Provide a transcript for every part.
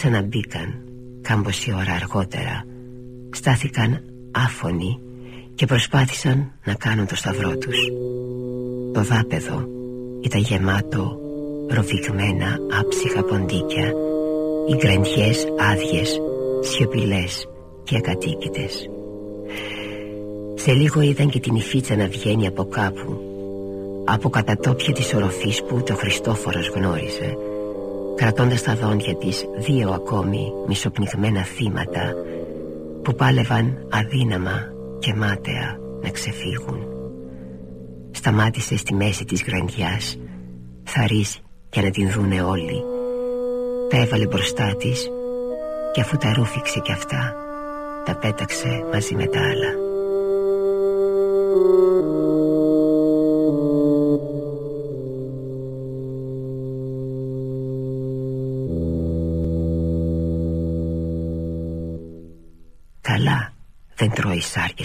Ξαναμπήκαν κάμποση ώρα αργότερα. Στάθηκαν άφωνοι Και προσπάθησαν να κάνουν το σταυρό τους. Το δάπεδο ήταν γεμάτο Ροβηγμένα άψυχα ποντίκια. Οι γκρεντιές άδειες Σιωπηλές και ακατοίκητες. Σε λίγο είδαν και την υφίτσα να βγαίνει από κάπου Από κατατόπια της οροφής που το Χριστόφορος γνώριζε κρατώντας τα δόντια της δύο ακόμη μισοπνιγμένα θύματα που πάλευαν αδύναμα και μάταια να ξεφύγουν. Σταμάτησε στη μέση της γραντιάς θαρής για να την δούνε όλοι τα έβαλε μπροστά της και αφού τα ρούφηξε κι αυτά τα πέταξε μαζί με τα άλλα.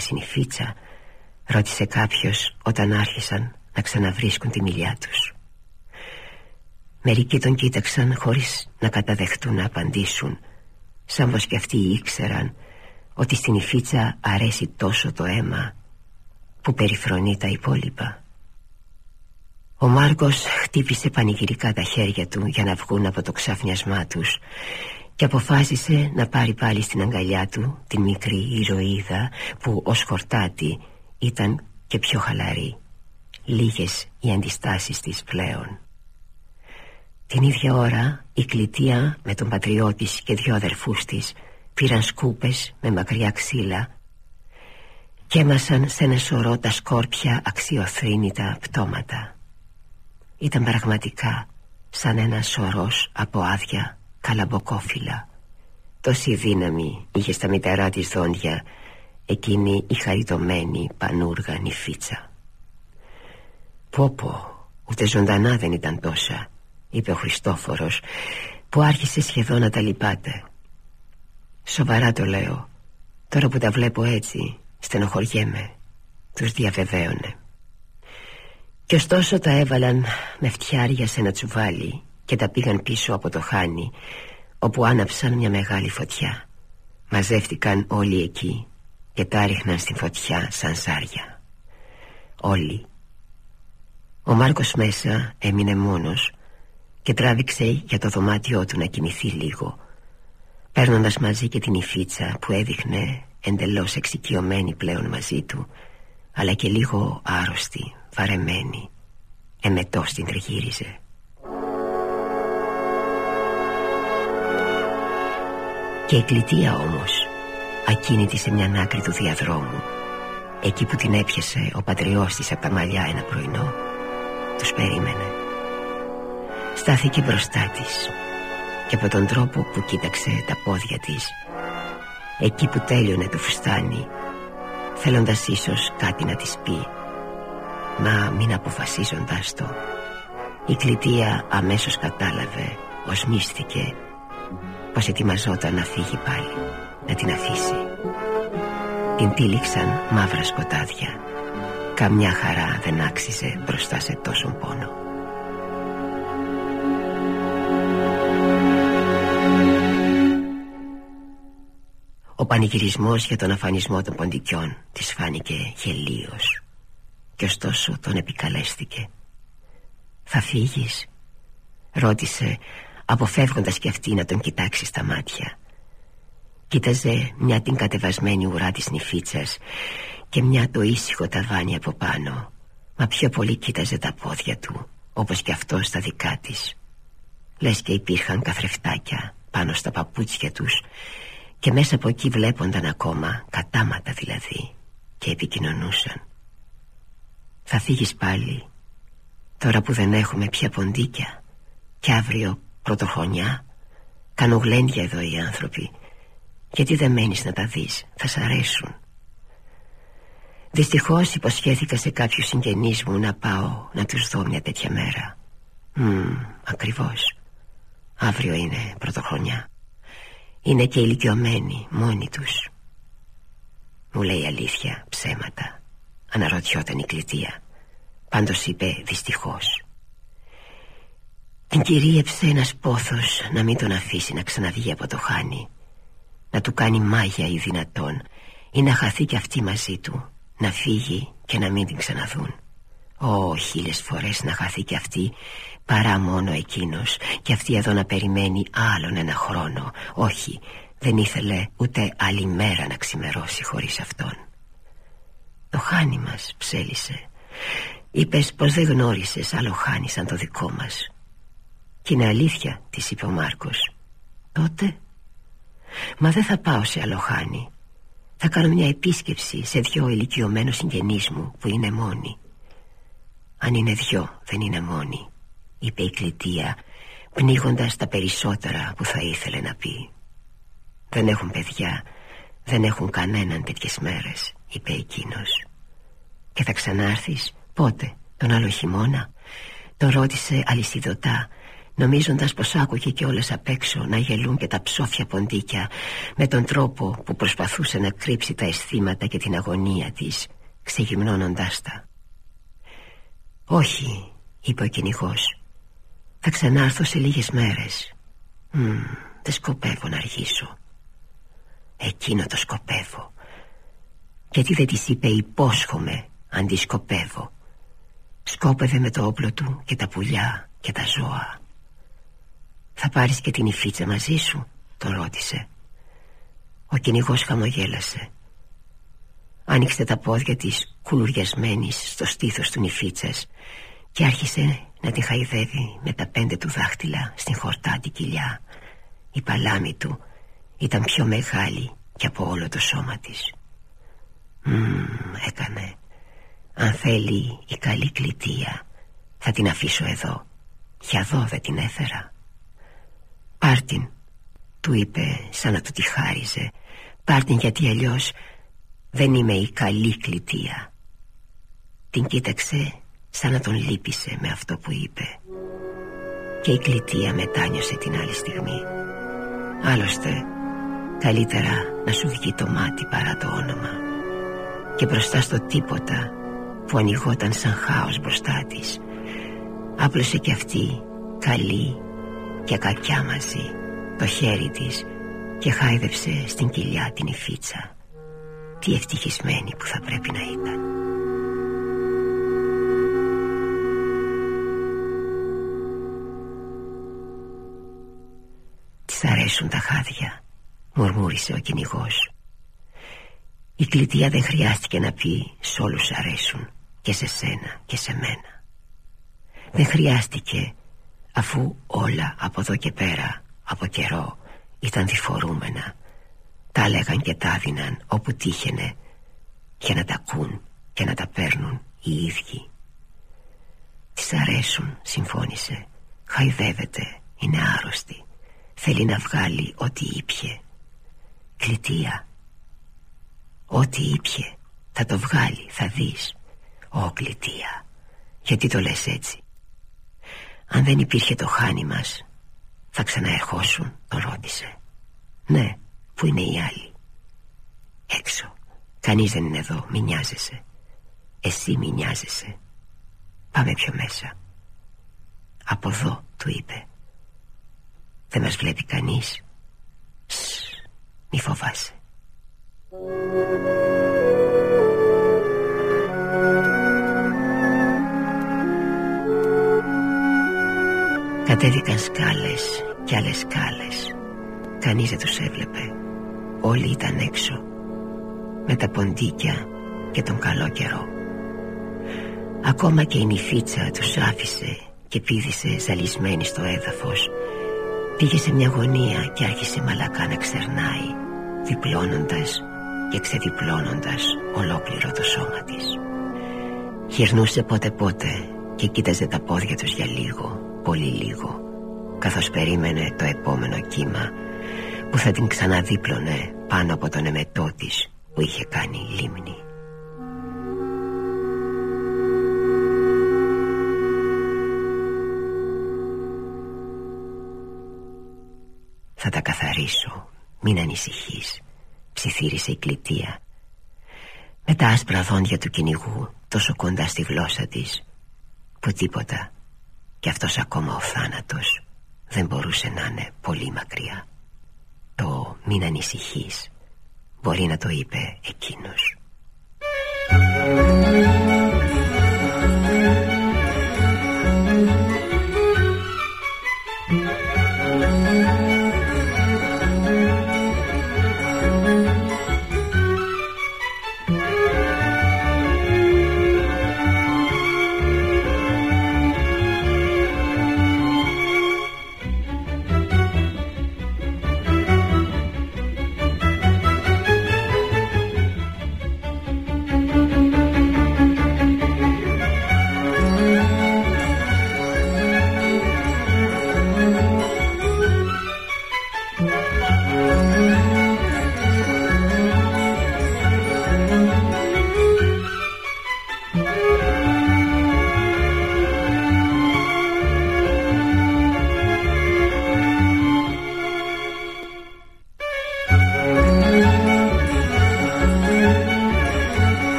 Τρώει σάρκες η φίτσα Ρώτησε κάποιος όταν άρχισαν να ξαναβρίσκουν τη μιλιά τους. Μερικοί τον κοίταξαν χωρίς να καταδεχτούν να απαντήσουν Σαν πως και αυτοί ήξεραν ότι στην Ιφίτσα αρέσει τόσο το αίμα που περιφρονεί τα υπόλοιπα. Ο Μάρκος χτύπησε πανηγυρικά τα χέρια του για να βγουν από το ξαφνιασμά τους και αποφάσισε να πάρει πάλι στην αγκαλιά του την μικρή ηρωίδα που ως χορτάτη ήταν και πιο χαλαρή. Λίγες οι αντιστάσεις της πλέον. Την ίδια ώρα η κλητεία με τον πατριώτη και δυο αδερφούς της πήραν σκούπες με μακριά ξύλα και έμασαν σε ένα σωρό τα σκόρπια αξιοθρύνητα πτώματα. Ήταν πραγματικά σαν ένα σωρός από άδεια καλαμποκόφυλλα. Τόση δύναμη είχε στα μητερά της δόντια Εκείνη η χαριτωμένη πανούργανη φίτσα Πω πω Ούτε ζωντανά δεν ήταν τόσα Είπε ο Χριστόφορος Που άρχισε σχεδόν να τα λυπάται. Σοβαρά το λέω Τώρα που τα βλέπω έτσι Στενοχωριέμαι Τους διαβεβαίωνε Και ωστόσο τα έβαλαν με φτιάρια σε ένα τσουβάλι και τα πήγαν πίσω από το χάνι όπου άναψαν μια μεγάλη φωτιά. Μαζεύτηκαν όλοι εκεί και τα ρίχναν στην φωτιά σαν σάρια. Όλοι. Ο Μάρκος μέσα έμεινε μόνος και τράβηξε για το δωμάτιό του να κοιμηθεί λίγο παίρνοντας μαζί και την υφίτσα που έδειχνε εντελώς εξοικειωμένη πλέον μαζί του αλλά και λίγο άρρωστη, βαρεμένη εμετός την τριγύριζε Και η κλητεία όμως Ακίνητη σε μια άκρη του διαδρόμου Εκεί που την έπιασε ο πατριός της από τα μαλλιά ένα πρωινό Τους περίμενε. Στάθηκε μπροστά της Και από τον τρόπο που κοίταξε τα πόδια της Εκεί που τέλειωνε το φουστάνι Θέλοντας ίσως κάτι να της πει. Μα μην αποφασίζοντας το Η κλητεία αμέσως κατάλαβε Οσμίστηκε πως ετοιμαζόταν να φύγει πάλι να την αφήσει. Την τύλιξαν μαύρα σκοτάδια. Καμιά χαρά δεν άξιζε μπροστά σε τόσον πόνο. Ο πανηγυρισμός για τον αφανισμό των ποντικιών της φάνηκε γελίος. Και ωστόσο τον επικαλέστηκε. Θα φύγεις Ρώτησε αποφεύγοντας και αυτή να τον κοιτάξει στα μάτια. Κοίταζε μια την κατεβασμένη ουρά της νηφίτσας Και μια το ήσυχο ταβάνι από πάνω. Μα πιο πολύ κοίταζε τα πόδια του Όπως και αυτό στα δικά της. Λες και υπήρχαν καθρεφτάκια πάνω στα παπούτσια τους Και μέσα από εκεί βλέπονταν ακόμα Κατάματα δηλαδή Και επικοινωνούσαν. Θα φύγεις πάλι Τώρα που δεν έχουμε πια ποντίκια Και αύριο πρωτοχρονιά Κάνουν γλέντια εδώ οι άνθρωποι. Γιατί δεν μένεις να τα δεις; Θα σ' αρέσουν. Δυστυχώς υποσχέθηκα σε κάποιους συγγενείς μου να πάω να τους δω μια τέτοια μέρα. Μμ, ακριβώς. Αύριο είναι πρωτοχρονιά Είναι και ηλικιωμένοι μόνοι τους. Μου λέει αλήθεια, ψέματα. Αναρωτιόταν η κλητεία. Πάντως είπε δυστυχώς Την κυρίεψε ένας πόθος Να μην τον αφήσει να ξαναβγεί από το χάνι. Να του κάνει μάγια ή δυνατόν Ή να χαθεί κι αυτή μαζί του Να φύγει και να μην την ξαναδούν. Ω χίλιες φορές να χαθεί κι αυτή Παρά μόνο εκείνος Και αυτή εδώ να περιμένει άλλον ένα χρόνο. Όχι δεν ήθελε ούτε άλλη μέρα να ξημερώσει χωρίς αυτόν. Το χάνι μας ψέλισε Είπες πως δεν γνώρισες άλλο χάνι σαν το δικό μας Και είναι αλήθεια της είπε ο Μάρκος. Τότε; Μα δεν θα πάω σε άλλο χάνι Θα κάνω μια επίσκεψη σε δυο ηλικιωμένους συγγενείς μου που είναι μόνοι. Αν είναι δυο δεν είναι μόνοι είπε η κλητεία πνίγοντας τα περισσότερα που θα ήθελε να πει. Δεν έχουν παιδιά δεν έχουν κανέναν τέτοιες μέρες είπε εκείνος. Και θα ξανάρθεις; Πότε; Τον άλλο χειμώνα; Τον ρώτησε αλυσιδωτά νομίζοντας πως άκουγε και όλες απ' έξω να γελούν και τα ψόφια ποντίκια με τον τρόπο που προσπαθούσε να κρύψει τα αισθήματα και την αγωνία της ξεγυμνώνοντάς τα. «Όχι», είπε ο κυνηγός θα ξανάρθω σε λίγες μέρες. Μ, Δεν σκοπεύω να αργήσω Εκείνο το σκοπεύω Γιατί δεν της είπε υπόσχομαι Αντί σκοπεύω Σκόπευε με το όπλο του Και τα πουλιά και τα ζώα Θα πάρεις και την υφίτσα μαζί σου Τον ρώτησε. Ο κυνηγός χαμογέλασε. Άνοιξε τα πόδια της κουλουριασμένης στο στήθος του νηφίτσας και άρχισε να τη χαϊδεύει με τα πέντε του δάχτυλα στην χορτάτη κοιλιά. Η παλάμη του ήταν πιο μεγάλη και από όλο το σώμα της. Μμμ, έκανε. Αν θέλει η καλή κλητεία Θα την αφήσω εδώ. Για εδώ δεν την έφερα Πάρτιν Του είπε σαν να του τη χάριζε. Πάρτιν γιατί αλλιώς Δεν είμαι η καλή κλητεία. Την κοίταξε σαν να τον λύπησε με αυτό που είπε. Και η κλητεία μετάνιωσε την άλλη στιγμή. Άλλωστε καλύτερα να σου βγει το μάτι παρά το όνομα. Και μπροστά στο τίποτα που ανοιγόταν σαν χάος μπροστά της άπλωσε κι αυτή καλή και κακιά μαζί το χέρι της και χάιδεψε στην κοιλιά την υφίτσα. Τι ευτυχισμένη που θα πρέπει να ήταν. Της αρέσουν τα χάδια Μουρμούρισε ο κυνηγός. Η κλητεία δεν χρειάστηκε να πει Σ' όλους αρέσουν Και σε σένα και σε μένα. Δεν χρειάστηκε Αφού όλα από εδώ και πέρα Από καιρό ήταν διφορούμενα. Τα έλεγαν και τα δίναν Όπου τύχαινε Για να τα ακούν και να τα παίρνουν οι ίδιοι. Της αρέσουν συμφώνησε. Χαϊδεύεται Είναι άρρωστη. Θέλει να βγάλει ό,τι ήπιε Κλητεία Ό,τι ήπιε Θα το βγάλει, θα δεις Ω κλητεία Γιατί το λες έτσι Αν δεν υπήρχε το χάνι μας Θα ξαναερχόσουν Τον ρώτησε. Ναι, πού είναι οι άλλοι. Έξω. Κανείς δεν είναι εδώ, μη νοιάζεσαι. Εσύ μη νοιάζεσαι. Πάμε πιο μέσα. Από εδώ του είπε. Δεν μας βλέπει κανείς. Σ, μη φοβάσαι Κατέβηκαν σκάλες και άλλες σκάλες. Κανείς δεν τους έβλεπε. Όλοι ήταν έξω Με τα ποντίκια και τον καλό καιρό. Ακόμα και η νηφίτσα τους άφησε Και πήδησε ζαλισμένη στο έδαφος. Πήγε σε μια γωνία και άρχισε μαλακά να ξερνάει Διπλώνοντας και ξεδιπλώνοντας ολόκληρο το σώμα της. Γυρνούσε πότε πότε και κοίταζε τα πόδια τους για λίγο, πολύ λίγο Καθώς περίμενε το επόμενο κύμα που θα την ξαναδίπλωνε πάνω από τον εμετό της που είχε κάνει λίμνη. Θα τα καθαρίσω, μην ανησυχείς Ψιθύρισε η κλητεία. Με τα άσπρα δόντια του κυνηγού Τόσο κοντά στη γλώσσα της Που τίποτα Κι αυτός ακόμα ο θάνατος Δεν μπορούσε να είναι πολύ μακριά. Το μην ανησυχείς Μπορεί να το είπε εκείνος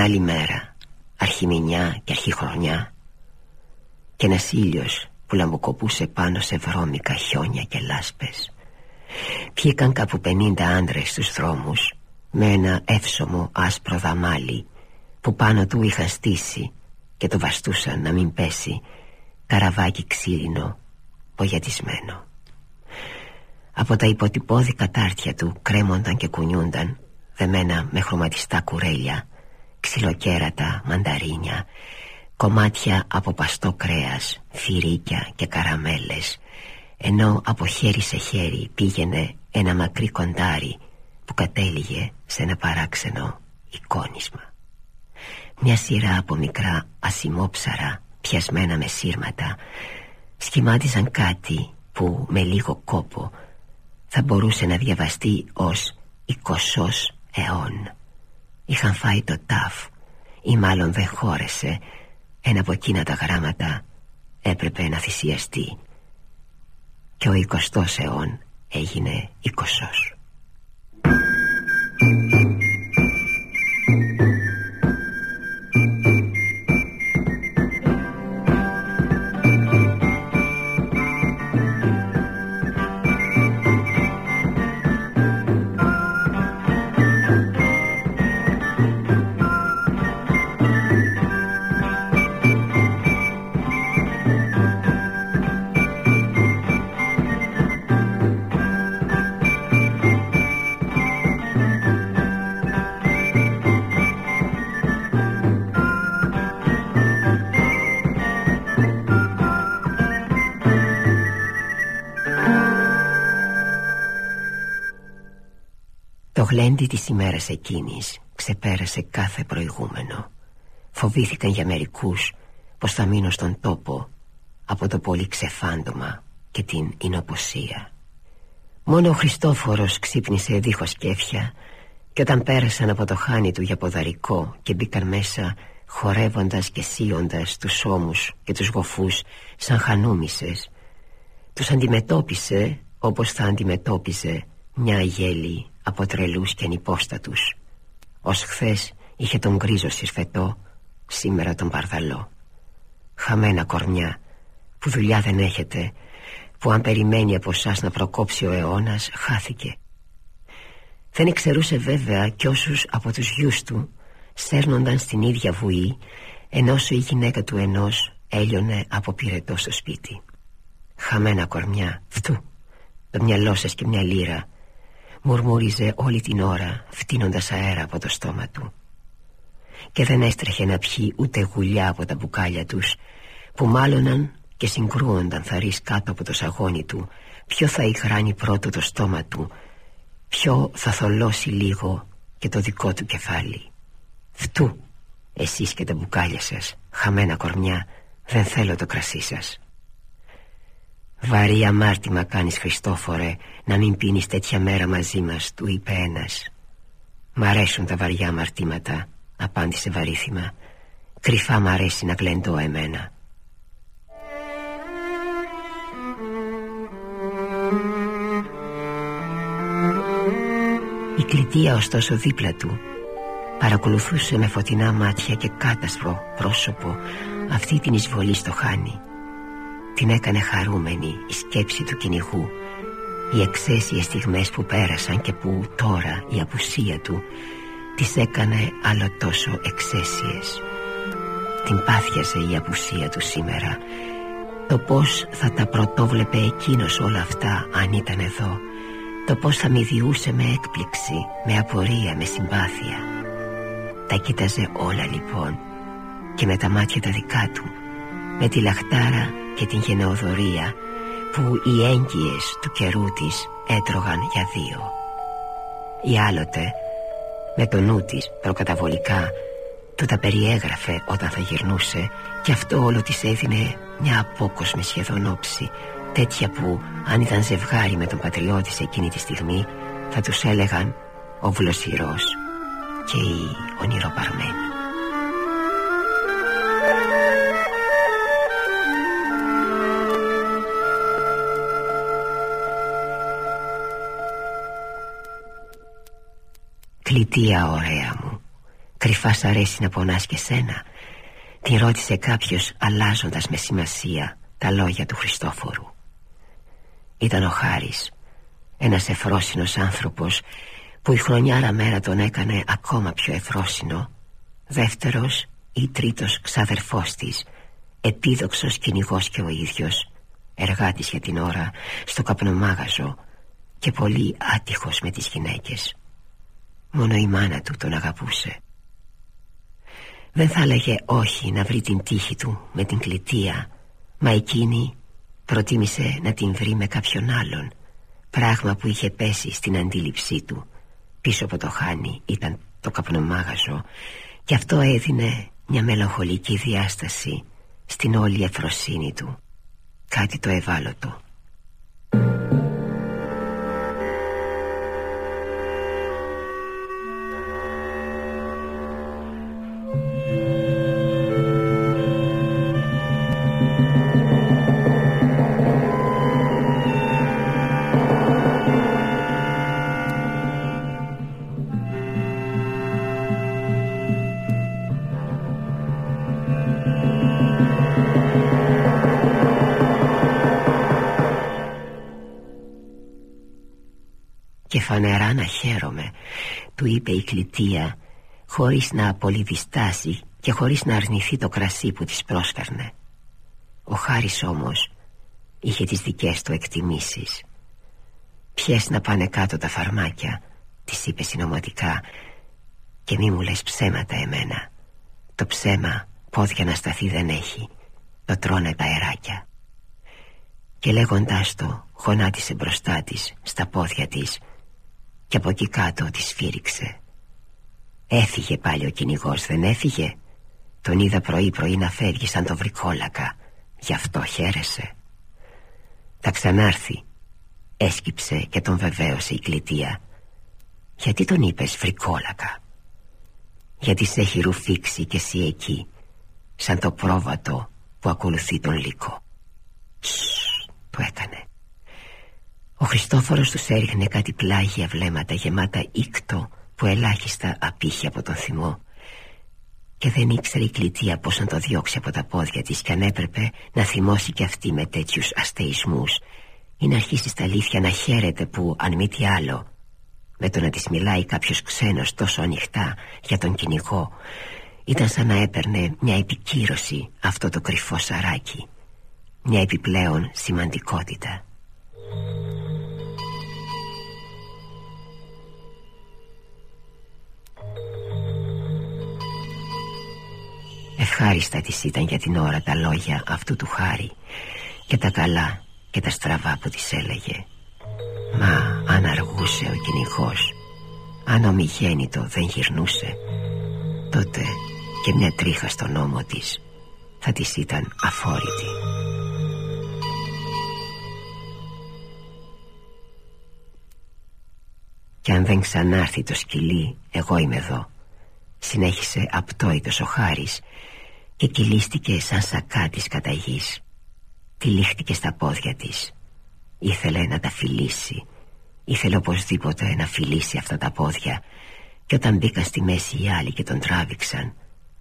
Την άλλη μέρα Αρχιμηνιά και αρχιχρονιά Και ένας ήλιος που λαμποκοπούσε πάνω σε βρώμικα χιόνια και λάσπες Πιήκαν κάπου πενήντα άντρες στους δρόμους Με ένα εύσωμο άσπρο δαμάλι Που πάνω του είχαν στήσει Και το βαστούσαν να μην πέσει Καραβάκι ξύλινο Πογιατισμένο Από τα υποτυπώδη τάρτια του Κρέμονταν και κουνιούνταν Δεμένα με χρωματιστά κουρέλια ξυλοκέρατα, μανταρίνια κομμάτια από παστό κρέας, φυρίκια και καραμέλες ενώ από χέρι σε χέρι πήγαινε ένα μακρύ κοντάρι που κατέληγε σε ένα παράξενο εικόνισμα. Μια σειρά από μικρά ασημόψαρα πιασμένα με σύρματα σχημάτιζαν κάτι που με λίγο κόπο θα μπορούσε να διαβαστεί ως «εικοσός αιών» Είχαν φάει το τάφ. Ή μάλλον δεν χώρεσε. Ένα από εκείνα τα γράμματα Έπρεπε να θυσιαστεί. Και ο 20ος αιών έγινε 20 έντι της ημέρας εκείνης ξεπέρασε κάθε προηγούμενο. Φοβήθηκαν για μερικούς πως θα μείνω στον τόπο από το πολύ ξεφάντωμα και την εινοποσία. Μόνο ο Χριστόφορος ξύπνησε δίχως κέφια και όταν πέρασαν από το χάνι του για ποδαρικό και μπήκαν μέσα χορεύοντας και σύοντας τους ώμους και τους γοφούς σαν χανούμισες τους αντιμετώπισε όπως θα αντιμετώπιζε μια γέλη από τρελούς και ανυπόστατους. Ως χθες είχε τον γκρίζο συρφετό σήμερα τον παρδαλό. Χαμένα κορμιά που δουλειά δεν έχετε που αν περιμένει από εσά να προκόψει ο αιώνας χάθηκε. Δεν εξαιρούσε βέβαια κι όσους από τους γιους του σέρνονταν στην ίδια βουή ενώ η γυναίκα του ενός έλειωνε από πυρετό στο σπίτι. Χαμένα κορμιά φτού το μυαλό σας και μια λύρα μουρμούριζε όλη την ώρα φτύνοντας αέρα από το στόμα του. Και δεν έστρεχε να πιει ούτε γουλιά από τα μπουκάλια τους που μάλωναν και συγκρούονταν θαρείς κάτω από το σαγόνι του ποιο θα ηχράνει πρώτο το στόμα του ποιο θα θολώσει λίγο και το δικό του κεφάλι. Φτού εσείς και τα μπουκάλια σας χαμένα κορμιά δεν θέλω το κρασί σας Βαρύ αμάρτημα κάνεις Χριστόφορε Να μην πίνεις τέτοια μέρα μαζί μας Του είπε ένας. Μ' αρέσουν τα βαριά αμαρτήματα Απάντησε βαρύθιμα Κρυφά μ' αρέσει να γλεντώ εμένα. Η κλητεία ωστόσο δίπλα του. Παρακολουθούσε με φωτεινά μάτια και κάτασπρο πρόσωπο. Αυτή την εισβολή στο χάνι την έκανε χαρούμενη η σκέψη του κυνηγού Οι εξαίσιες στιγμές που πέρασαν και που τώρα η απουσία του Τις έκανε άλλο τόσο εξαίσιες. Την πάθιασε η απουσία του σήμερα. Το πως θα τα πρωτόβλεπε εκείνος όλα αυτά αν ήταν εδώ. Το πως θα διούσε με έκπληξη, με απορία, με συμπάθεια. Τα κοίταζε όλα λοιπόν Και με τα μάτια τα δικά του Με τη λαχτάρα και την γενεοδορία που οι έγκυες του καιρού της έτρωγαν για δύο. Η άλλοτε με το νου της προκαταβολικά του τα περιέγραφε όταν θα γυρνούσε και αυτό όλο της έδινε μια απόκοσμη σχεδόν όψη τέτοια που αν ήταν ζευγάρι με τον πατριώτη σε εκείνη τη στιγμή θα τους έλεγαν ο βλοσιρός και η ονειροπαρμένη. Κλητία ωραία μου. Κρυφά σ' αρέσει να πονάς και σένα. Την ρώτησε κάποιος αλλάζοντας με σημασία Τα λόγια του Χριστόφορου. Ήταν ο Χάρης Ένας εφρόσινος άνθρωπος Που η χρονιάρα μέρα τον έκανε ακόμα πιο εφρόσινο Δεύτερος ή τρίτος ξαδερφός της Επίδοξος κυνηγός και ο ίδιος Εργάτης για την ώρα Στο καπνομάγαζο Και πολύ άτυχος με τις γυναίκες Μόνο η μάνα του τον αγαπούσε. Δεν θα έλεγε όχι να βρει την τύχη του με την κλητεία Μα εκείνη προτίμησε να την βρει με κάποιον άλλον. Πράγμα που είχε πέσει στην αντίληψή του. Πίσω από το χάνι ήταν το καπνομάγαζο Και αυτό έδινε μια μελαγχολική διάσταση Στην όλη εφροσύνη του. Κάτι το ευάλωτο φανερά να χαίρομαι Του είπε η κλητεία Χωρίς να απολυδιστάσει Και χωρίς να αρνηθεί το κρασί που της πρόσφερνε. Ο Χάρης όμως Είχε τις δικές του εκτιμήσεις. Ποιες να πάνε κάτω τα φαρμάκια Της είπε συνωματικά Και μη μου λες ψέματα εμένα. Το ψέμα πόδια να σταθεί δεν έχει Το τρώνε τα αεράκια Και λέγοντάς το Χωνάτισε μπροστά της Στα πόδια της και από εκεί κάτω τη σφύριξε. Έφυγε πάλι ο κυνηγός, δεν έφυγε; Τον είδα πρωί πρωί να φεύγει σαν το βρικόλακα. Γι' αυτό χαίρεσε. Θα ξανάρθει Έσκυψε και τον βεβαίωσε η κλητεία. Γιατί τον είπες βρικόλακα; Γιατί σε έχει ρουφήξει κι εσύ εκεί Σαν το πρόβατο που ακολουθεί τον λύκο. Το έκανε Ο Χριστόφορος τους έριχνε κάτι πλάγια βλέμματα γεμάτα ήκτο Που ελάχιστα απήχε από τον θυμό. Και δεν ήξερε η κλητεία πως να το διώξει από τα πόδια της και αν έπρεπε να θυμώσει κι αυτή με τέτοιους αστεισμούς ή να αρχίσει στα αλήθεια να χαίρεται που αν μη τι άλλο με το να της μιλάει κάποιος ξένος τόσο ανοιχτά για τον κυνηγό ήταν σαν να έπαιρνε μια επικύρωση αυτό το κρυφό σαράκι μια επιπλέον σημαντικότητα Ευχάριστα της ήταν για την ώρα τα λόγια αυτού του χάρη και τα καλά και τα στραβά που της έλεγε. Μα αν αργούσε ο κυνηγός, αν ομιγέννητο δεν γυρνούσε τότε και μια τρίχα στον ώμο της θα της ήταν αφόρητη. «Και αν δεν ξανάρθει το σκυλί εγώ είμαι εδώ» συνέχισε απτόητος ο Χάρης και κυλίστηκε σαν σακά της καταγής. Τυλίχτηκε στα πόδια της. Ήθελε να τα φιλήσει. Ήθελε οπωσδήποτε να φιλήσει αυτά τα πόδια. Και όταν μπήκαν στη μέση οι άλλοι και τον τράβηξαν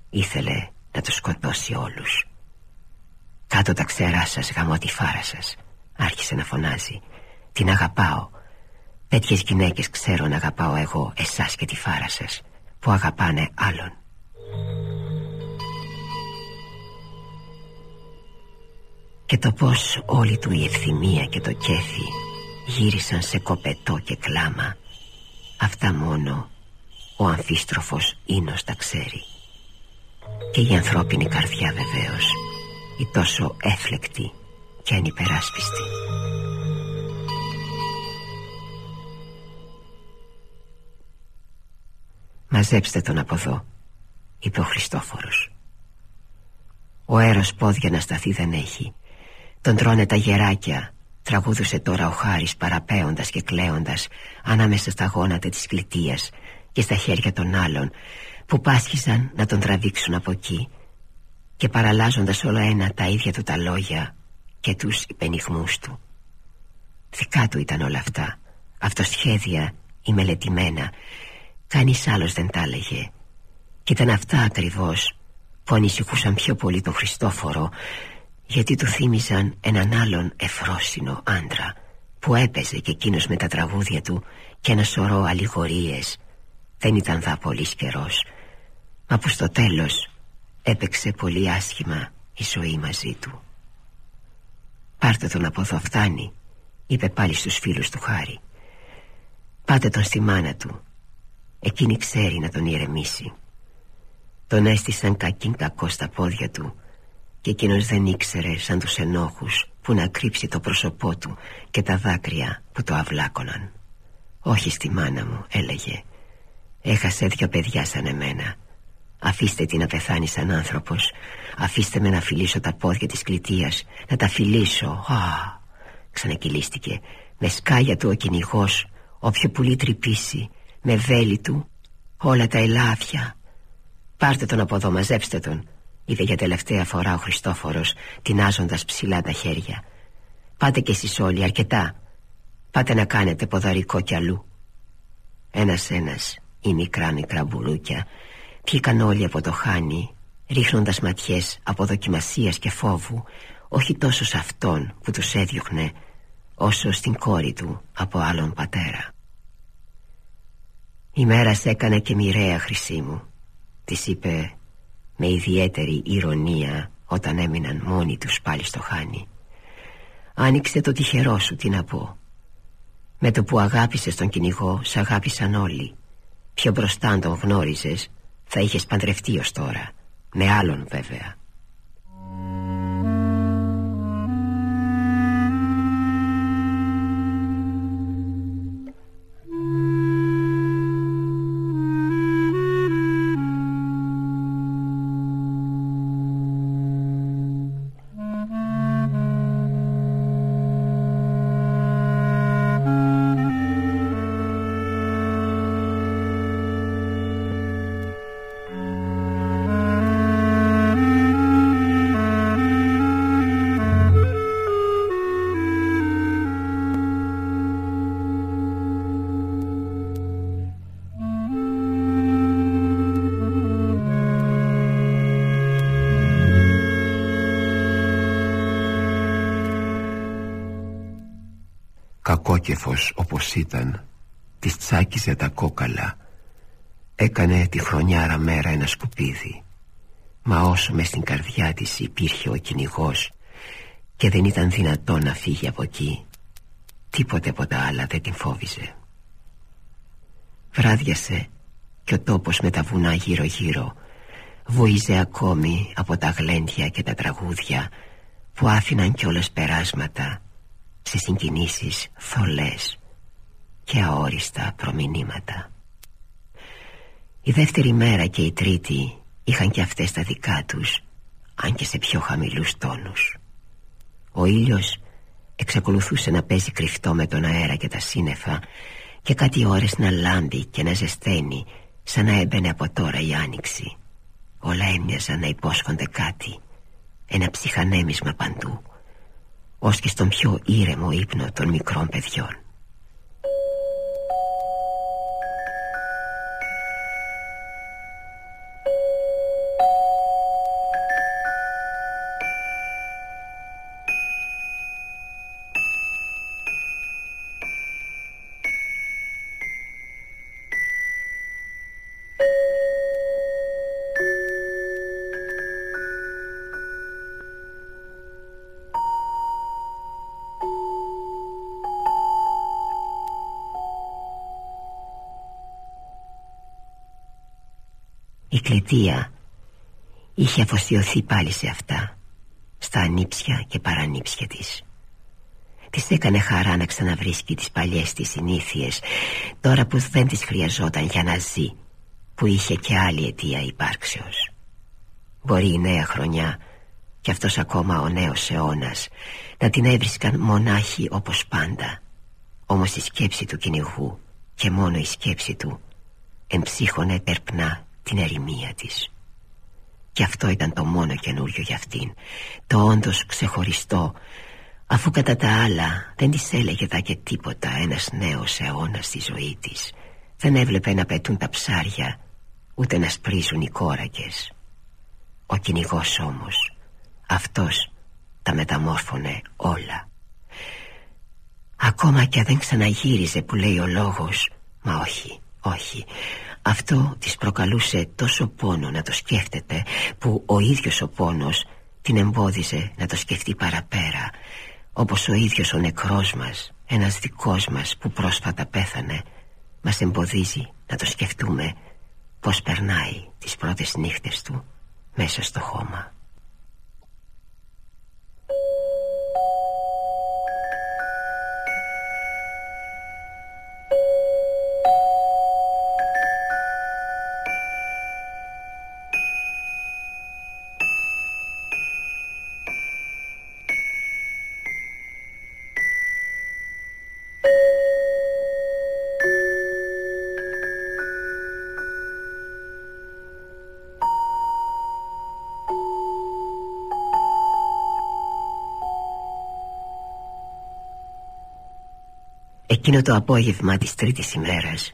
ήθελε να τους σκοτώσει όλους. Κάτω τα ξερά σας γαμώ τη φάρα σας άρχισε να φωνάζει. Την αγαπάω. Τέτοιες γυναίκες ξέρω να αγαπάω εγώ εσάς και τη φάρα σας που αγαπάνε άλλον και το πως όλη του η ευθυμία και το κέφι γύρισαν σε κοπετό και κλάμα αυτά μόνο ο αμφίστροφος ίνος τα ξέρει. Και η ανθρώπινη καρδιά βεβαίως η τόσο έφλεκτη και ανυπεράσπιστη. «Μαζέψτε τον από εδώ», είπε ο Χριστόφορος. «Ο αέρος πόδια να σταθεί δεν έχει τον τρώνε τα γεράκια. Τραγούδουσε τώρα ο Χάρης παραπέοντας και κλαίοντας Ανάμεσα στα γόνατα της κλητείας Και στα χέρια των άλλων Που πάσχισαν να τον τραβήξουν από εκεί Και παραλάζοντας όλο ένα τα ίδια του τα λόγια Και τους υπενιχμούς του. Δικά του ήταν όλα αυτά. Αυτοσχέδια ή μελετημένα. Κανείς άλλος δεν τα έλεγε. Και ήταν αυτά ακριβώς Που ανησυχούσαν πιο πολύ τον Χριστόφορο γιατί του θύμιζαν έναν άλλον εφρόσινο άντρα που έπαιζε και εκείνος με τα τραγούδια του και ένα σωρό αλληγορίες. Δεν ήταν δα πολύς καιρός, μα που στο τέλος έπαιξε πολύ άσχημα η ζωή μαζί του. «Πάρτε τον από εδώ φτάνει» είπε πάλι στους φίλους του Χάρη. «Πάτε τον στη μάνα του. Εκείνη ξέρει να τον ηρεμήσει» Τον έστησαν κακήν κακό στα πόδια του και εκείνος δεν ήξερε σαν τους ενόχους που να κρύψει το πρόσωπό του και τα δάκρυα που το αυλάκωναν. «Όχι στη μάνα μου» έλεγε. «Έχασε δυο παιδιά σαν εμένα. Αφήστε την να πεθάνει σαν άνθρωπος. Αφήστε με να φιλήσω τα πόδια της κλητείας Να τα φιλήσω. Α, Ξανακυλίστηκε. Με σκάλια του ο κυνηγός, Όποιο πουλί τρυπήσει. Με βέλη του Όλα τα ελάφια. Πάρτε τον από εδώ μαζέψτε τον Είδε για τελευταία φορά ο Χριστόφορος Τεινάζοντας ψηλά τα χέρια. Πάτε κι εσείς όλοι αρκετά. Πάτε να κάνετε ποδαρικό κι αλλού Ένας-ένας οι μικρά μικρά μπουλούκια Βγήκαν όλοι από το χάνι Ρίχνοντας ματιές από δοκιμασίας και φόβου Όχι τόσο σε αυτόν που τους έδιωχνε Όσο στην κόρη του από άλλον πατέρα. Η μέρα έκανε και μοιραία χρυσή μου Της είπε με ιδιαίτερη ηρωνία όταν έμειναν μόνοι τους πάλι στο χάνι. Άνοιξε το τυχερό σου τι να πω. Με το που αγάπησες τον κυνηγό σ' αγάπησαν όλοι. Πιο μπροστά τον γνώριζες θα είχες παντρευτεί ως τώρα. Με άλλον βέβαια κακόκεφος όπως ήταν Της τσάκιζε τα κόκαλα. Έκανε τη χρονιάρα μέρα ένα σκουπίδι. Μα όσο μες στην καρδιά της υπήρχε ο κυνηγός Και δεν ήταν δυνατό να φύγει από εκεί Τίποτε από τα άλλα δεν την φόβιζε Βράδιασε και ο τόπος με τα βουνά γύρω γύρω Βουίζε ακόμη από τα γλέντια και τα τραγούδια Που άφηναν κιόλας περάσματα Σε συγκινήσεις θολές Και αόριστα προμηνύματα. Η δεύτερη μέρα και η τρίτη Είχαν κι αυτές τα δικά τους Αν και σε πιο χαμηλούς τόνους. Ο ήλιος εξακολουθούσε να παίζει κρυφτό με τον αέρα και τα σύννεφα Και κάτι ώρες να λάμπει και να ζεσταίνει Σαν να έμπαινε από τώρα η άνοιξη. Όλα έμοιαζαν να υπόσχονται κάτι Ένα ψυχανέμισμα παντού Ως και στον πιο ήρεμο ύπνο των μικρών παιδιών Δία είχε αφοσιωθεί πάλι σε αυτά στα ανήψια και παρανήψια της. Της έκανε χαρά να ξαναβρίσκει τις παλιές της συνήθειες τώρα που δεν τις χρειαζόταν για να ζει που είχε και άλλη αιτία υπάρξεως. Μπορεί η νέα χρονιά και αυτός ακόμα ο νέος αιώνας να την έβρισκαν μονάχη όπως πάντα. Όμως η σκέψη του κυνηγού και μόνο η σκέψη του εμψύχωνε τερπνά την ερημία της. Και αυτό ήταν το μόνο καινούριο για αυτήν. Το όντως ξεχωριστό αφού κατά τα άλλα δεν της έλεγε δα και τίποτα ένας νέος αιώνας στη ζωή της. Δεν έβλεπε να πετούν τα ψάρια ούτε να σπρίζουν οι κόρακες. Ο κυνηγός όμως αυτός τα μεταμόρφωνε όλα. Ακόμα και αν δεν ξαναγύριζε που λέει ο λόγος Μα όχι, όχι αυτό της προκαλούσε τόσο πόνο να το σκέφτεται που ο ίδιος ο πόνος την εμπόδιζε να το σκεφτεί παραπέρα όπως ο ίδιος ο νεκρός μας, ένας δικός μας που πρόσφατα πέθανε μας εμποδίζει να το σκεφτούμε πως περνάει τις πρώτες νύχτες του μέσα στο χώμα. Εκείνο το απόγευμα της τρίτης ημέρας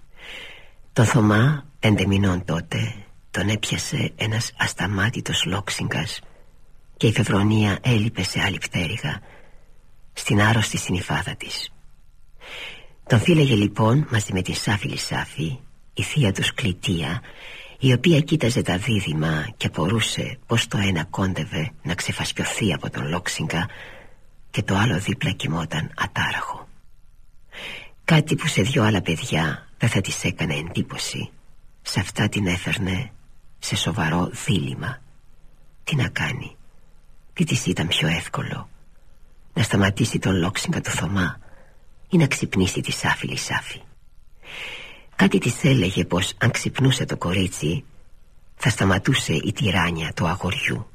Το Θωμά πέντε μηνών τότε Τον έπιασε ένας ασταμάτητος λόξιγκας Και η Φευρονία έλειπε σε άλλη πτέρυγα Στην άρρωστη συνειφάδα της Τον φίλεγε λοιπόν μαζί με τη Σάφη Λισάφη Η θεία τους Κλητία η οποία κοίταζε τα δίδυμα και απορούσε πως το ένα κόντευε να ξεφασκιωθεί από τον Λόξιγκα και το άλλο δίπλα κοιμόταν ατάραχο. Κάτι που σε δυο άλλα παιδιά δεν θα της έκανε εντύπωση. Σε αυτά την έφερνε σε σοβαρό δίλημα. Τι να κάνει. Τι της ήταν πιο εύκολο. Να σταματήσει τον λόξιγκα του Θωμά Ή να ξυπνήσει τη Σάφη Σάφη Κάτι της έλεγε πως αν ξυπνούσε το κορίτσι Θα σταματούσε η τυράνια του αγοριού.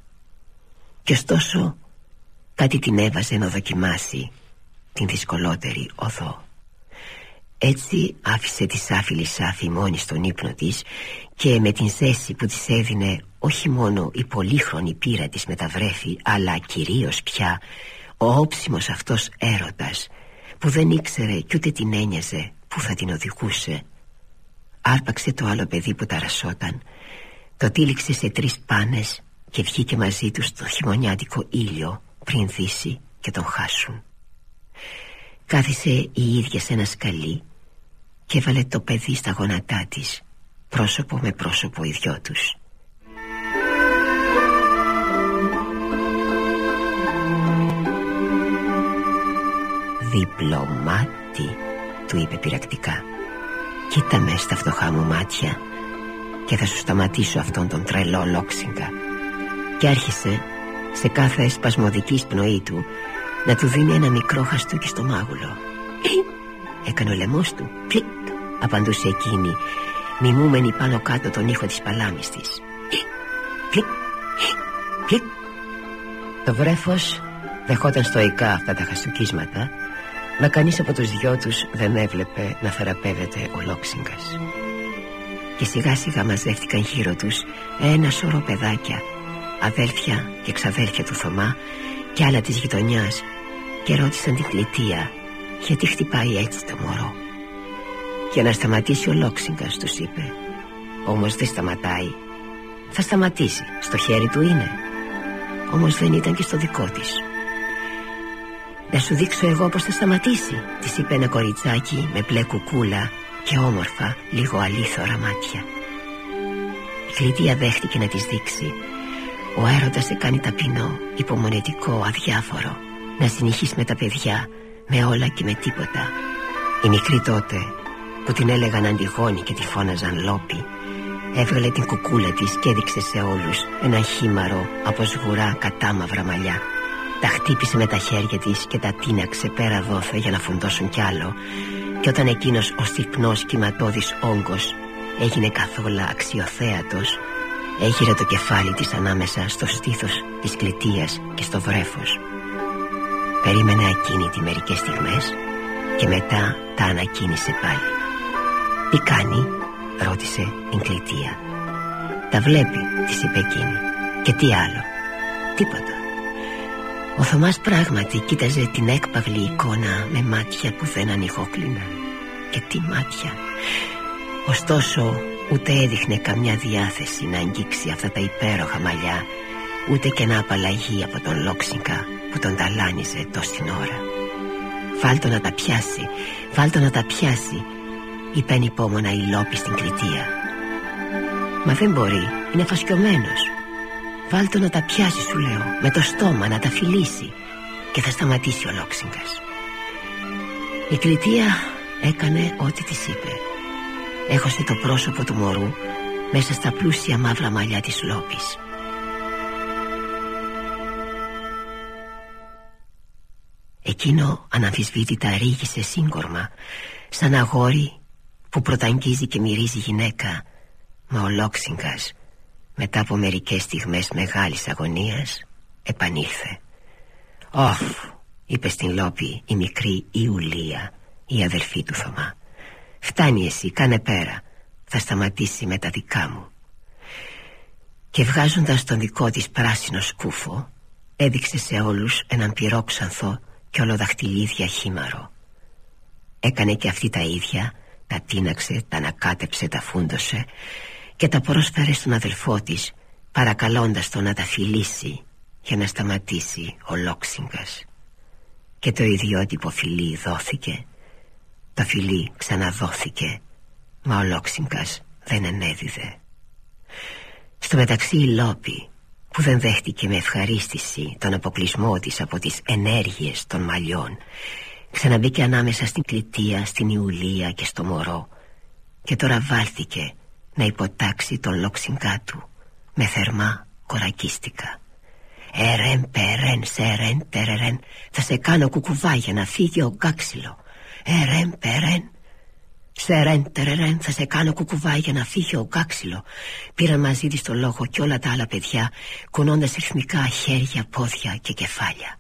Και ωστόσο κάτι την έβαζε να δοκιμάσει Την δυσκολότερη οδό έτσι άφησε τη Σάφη Σάφη μόνη στον ύπνο της και με την ζέση που της έδινε όχι μόνο η πολύχρονη πείρα της με τα βρέφη αλλά κυρίως πια ο όψιμος αυτός έρωτας που δεν ήξερε κι ούτε την ένοιαζε που θα την οδηγούσε. Άρπαξε το άλλο παιδί που ταρασόταν το τύλιξε σε τρεις πάνες και βγήκε μαζί του στο χειμωνιάτικο ήλιο πριν δύσει και τον χάσουν. Κάθισε η ίδια σε ένα σκαλί Και έβαλε το παιδί στα γόνατά της Πρόσωπο με πρόσωπο οι δυο τους. Διπλωμάτι Του είπε πειρακτικά. Κοίτα με στα φτωχά μου μάτια Και θα σου σταματήσω αυτόν τον τρελό λόξιγκα. Και άρχισε σε κάθε σπασμωδική πνοή του να του δίνει ένα μικρό χαστούκι στο μάγουλο. Έκανε ο λαιμός του. Κλικ απαντούσε εκείνη Μιμούμενη πάνω κάτω τον ήχο της παλάμης της. Κλικ Κλικ Το βρέφος δεχόταν στωικά αυτά τα χαστουκίσματα Μα κανείς από τους δυο τους δεν έβλεπε να θεραπεύεται ο Λόξιγκας Και σιγά σιγά μαζεύτηκαν γύρω τους ένα σωρό παιδάκια Αδέλφια και ξαδέλφια του Θωμά και άλλα της γειτονιάς και ρώτησαν την κλητεία γιατί χτυπάει έτσι το μωρό; Για να σταματήσει ο Λόξιγκας τους είπε. Όμως δεν σταματάει. Θα σταματήσει. Στο χέρι του είναι. Όμως δεν ήταν και στο δικό της. Να σου δείξω εγώ πως θα σταματήσει Της είπε ένα κοριτσάκι με μπλε κουκούλα Και όμορφα λίγο αλήθωρα μάτια. Η κλητεία δέχτηκε να της δείξει. Ο έρωτας σε κάνει ταπεινό Υπομονετικό, αδιάφορο. Να συνεχίσει με τα παιδιά Με όλα και με τίποτα. Η μικρή τότε που την έλεγαν Αντιγόνη και τη φώναζαν Λόπη Έβγαλε την κουκούλα της και έδειξε σε όλους Ένα χήμαρο από σγουρά κατάμαυρα μαλλιά. Τα χτύπησε με τα χέρια της και τα τίναξε πέρα δόθε για να φουντώσουν κι άλλο. Και όταν εκείνος ο στυπνός κυματώδης όγκος έγινε καθόλου αξιοθέατος Έγειρε το κεφάλι της ανάμεσα στο στήθος της κλητείας και στο βρέφος. Περίμενε ακίνητη μερικές στιγμές και μετά τα ανακοίνησε πάλι «Τι κάνει» ρώτησε η κλητεία. «Τα βλέπει» της είπε εκείνη. «Και τι άλλο» «Τίποτα» Ο Θωμάς πράγματι κοίταζε την έκπαυλη εικόνα με μάτια που δεν ανοιγόκλειναν Και τι μάτια. Ωστόσο ούτε έδειχνε καμιά διάθεση να αγγίξει αυτά τα υπέροχα μαλλιά Ούτε και να απαλλαγεί από τον Λόξιγκα που τον ταλάνιζε τόση την ώρα. Βάλτο να τα πιάσει, βάλτο να τα πιάσει Είπε ανυπόμονα η Λόπη στην κριτία Μα δεν μπορεί, είναι φασκιωμένος. Βάλτο να τα πιάσει σου λέω Με το στόμα να τα φιλήσει Και θα σταματήσει ο Λόξιγκας. Η κλητεία έκανε ό,τι της είπε. Έχωσε το πρόσωπο του μωρού Μέσα στα πλούσια μαύρα μαλλιά της Λόπης. Εκείνο αναμφισβήτητα ρίγησε σύγκορμα Σαν αγόρι που πρωταγγίζει και μυρίζει γυναίκα Μα ο Λόξιγκας μετά από μερικές στιγμές μεγάλης αγωνίας επανήλθε. «Ωφ», είπε στην λόπη η μικρή Ιουλία η αδελφή του Θωμά. «Φτάνει εσύ, κάνε πέρα, θα σταματήσει με τα δικά μου» και βγάζοντας τον δικό της πράσινο σκούφο έδειξε σε όλους έναν πυρόξανθο και ολοδαχτυλίδια χήμαρο. Έκανε και αυτή τα ίδια τα τίναξε, τα ανακάτεψε, τα φούντωσε και τα πρόσφερε στον αδελφό της παρακαλώντας τον να τα φιλήσει για να σταματήσει ο Λόξιγκας. Και το ιδιότυπο φιλί δόθηκε. Το φιλί ξαναδόθηκε μα ο Λόξιγκας δεν ενέδιδε. Στο μεταξύ η Λόπη που δεν δέχτηκε με ευχαρίστηση τον αποκλεισμό της από τις ενέργειες των μαλλιών ξαναμπήκε ανάμεσα στην κλητεία, στην Ιουλία και στο μωρό και τώρα βάλθηκε να υποτάξει τον λόξιγκά του με θερμά κορακίστικα. Ερεν περεν σερεν τερερεν Θα σε κάνω κουκουβάγια να φύγει ο γκάξιλο. Ερεν περεν Σερεν τερερεν θα σε κάνω κουκουβάγια να φύγει ο γκάξιλο Πήραν μαζί της το λόγο και όλα τα άλλα παιδιά Κουνώντας ρυθμικά χέρια, πόδια και κεφάλια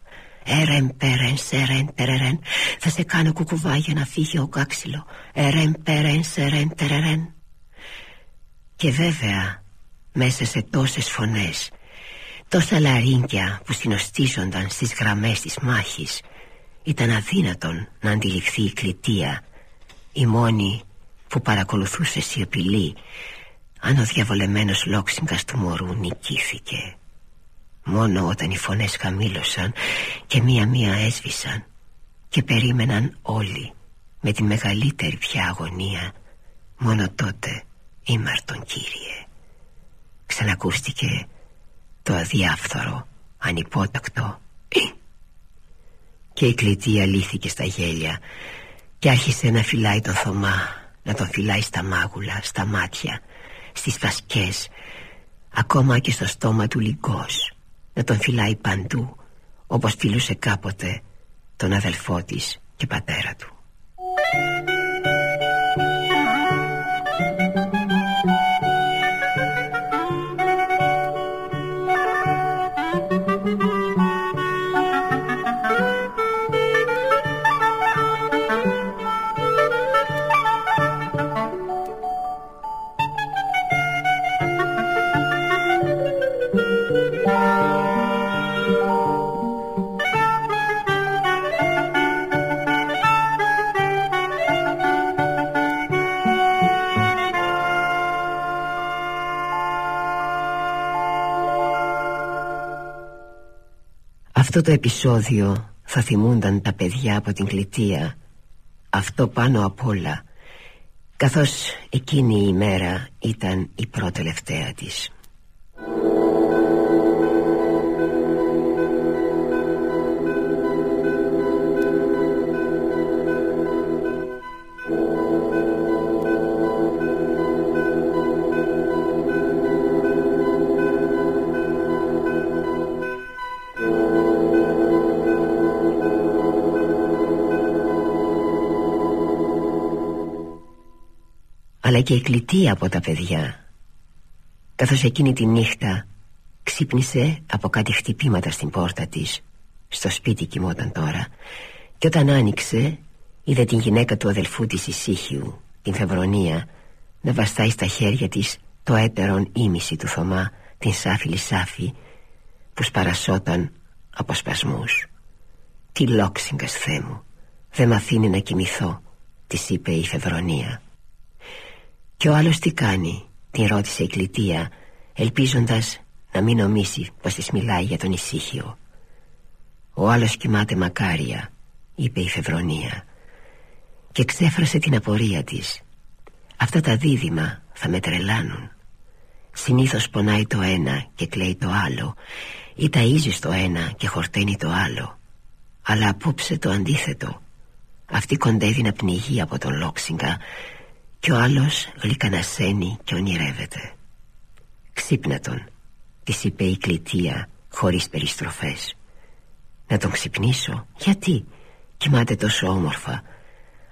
Ερεν περεν σερεν τερερεν Θα σε κάνω κουκουβάγια να φύγει ο γκάξιλο. Ερεν περεν σερεν τερερεν και βέβαια μέσα σε τόσες φωνές Τόσα λαρίνκια που συνοστίζονταν στις γραμμές της μάχης Ήταν αδύνατον να αντιληφθεί η κλητεία Η μόνη που παρακολουθούσε σιωπηλή Αν ο διαβολεμένος λόξιγκας του μωρού νικήθηκε Μόνο όταν οι φωνές χαμήλωσαν και μία-μία έσβησαν Και περίμεναν όλοι με τη μεγαλύτερη πια αγωνία Μόνο τότε ήμαρτον Κύριε. Ξανακούστηκε το αδιάφθορο ανυπότακτο. Και η κλητή αλήθηκε στα γέλια και άρχισε να φυλάει τον Θωμά να τον φυλάει στα μάγουλα, στα μάτια στις φασκές ακόμα και στο στόμα του λυκός να τον φυλάει παντού όπως φιλούσε κάποτε τον αδελφό της και πατέρα του Αυτό το επεισόδιο θα θυμούνταν τα παιδιά από την κλητεία. Αυτό πάνω απ' όλα. Καθώς εκείνη η ημέρα ήταν η πρώτη τελευταία της αλλά και η κλητή από τα παιδιά. Καθώς εκείνη τη νύχτα ξύπνησε από κάτι χτυπήματα στην πόρτα της στο σπίτι κοιμόταν τώρα και όταν άνοιξε είδε την γυναίκα του αδελφού της Ισύχιου την Φεβρονία να βαστάει στα χέρια της το έτερον ίμιση του Θωμά την Σάφη Λισάφη που σπαρασόταν από σπασμούς. «Τι λόξιγκας Θεέ μου, δεν μ' αφήνει να κοιμηθώ» της είπε η Φεβρονία «Και ο άλλος τι κάνει» την ρώτησε η κλητεία ελπίζοντας να μην νομίσει πως της μιλάει για τον ησύχιο. «Ο άλλος κοιμάται μακάρια» είπε η Φεβρονία και ξέφρασε την απορία της. «Αυτά τα δίδυμα θα με τρελάνουν» Συνήθως πονάει το ένα και κλαίει το άλλο Ή ταΐζεις το ένα και χορταίνει το άλλο. Αλλά απόψε το αντίθετο. Αυτή κοντεύει να πνιγεί από τον Λόξιγκα και ο άλλος γλυκανασένει και ονειρεύεται. Ξύπνα τον Της είπε η κλητεία χωρίς περιστροφές. Να τον ξυπνήσω Γιατί; Κοιμάται τόσο όμορφα.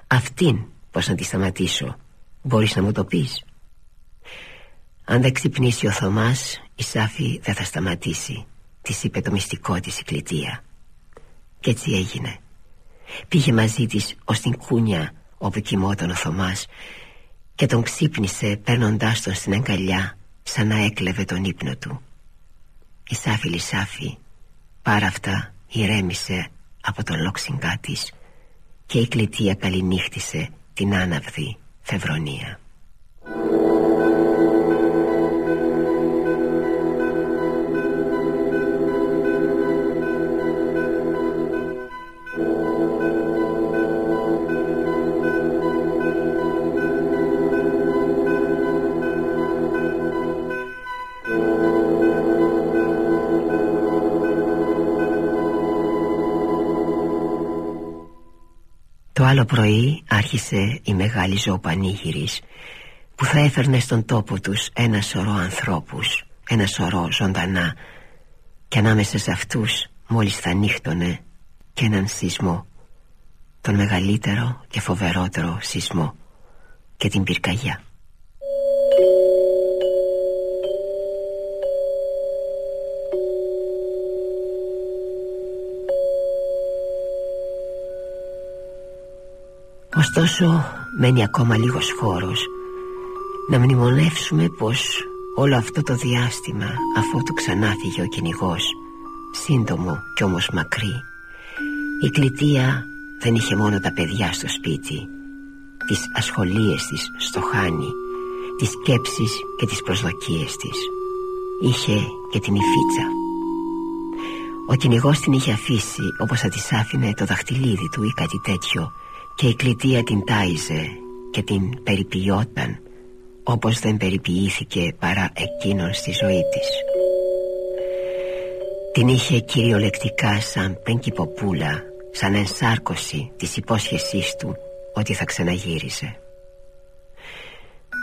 Αυτήν πως να τη σταματήσω; Μπορείς να μου το πεις. Αν δεν ξυπνήσει ο Θωμάς Η Σάφη δεν θα σταματήσει Της είπε το μυστικό της η κλητεία. Κι έτσι έγινε. Πήγε μαζί της ως την κούνια όπου κοιμόταν ο Θωμάς και τον ξύπνησε παίρνοντάς τον στην αγκαλιά σαν να έκλεβε τον ύπνο του. Η Σάφη Λισάφη πάρα αυτά ηρέμησε από τον λόξιγκά της και η κλητεία καληνύχτησε την άναυδη Φεβρονία άλλο πρωί άρχισε η μεγάλη ζωοπανήγυρης που θα έφερνε στον τόπο τους ένα σωρό ανθρώπους, ένα σωρό ζωντανά και ανάμεσα σε αυτούς μόλις θα νύχτωνε και έναν σεισμό τον μεγαλύτερο και φοβερότερο σεισμό και την πυρκαγιά Ωστόσο μένει ακόμα λίγος χώρος. Να μνημονεύσουμε πως όλο αυτό το διάστημα Αφού του ξανάφυγε ο κυνηγός, Σύντομο κι όμως μακρύ Η κλητεία δεν είχε μόνο τα παιδιά στο σπίτι Τις ασχολίες της στο χάνι Τις σκέψεις και τις προσδοκίες της. Είχε και την υφίτσα. Ο κυνηγός την είχε αφήσει όπως θα της άφηνε το δαχτυλίδι του ή κάτι τέτοιο Και η κλητεία την τάιζε και την περιποιόταν Όπως δεν περιποιήθηκε παρά εκείνον στη ζωή της. Την είχε κυριολεκτικά σαν πενκυποπούλα Σαν ενσάρκωση της υπόσχεσής του ότι θα ξαναγύριζε.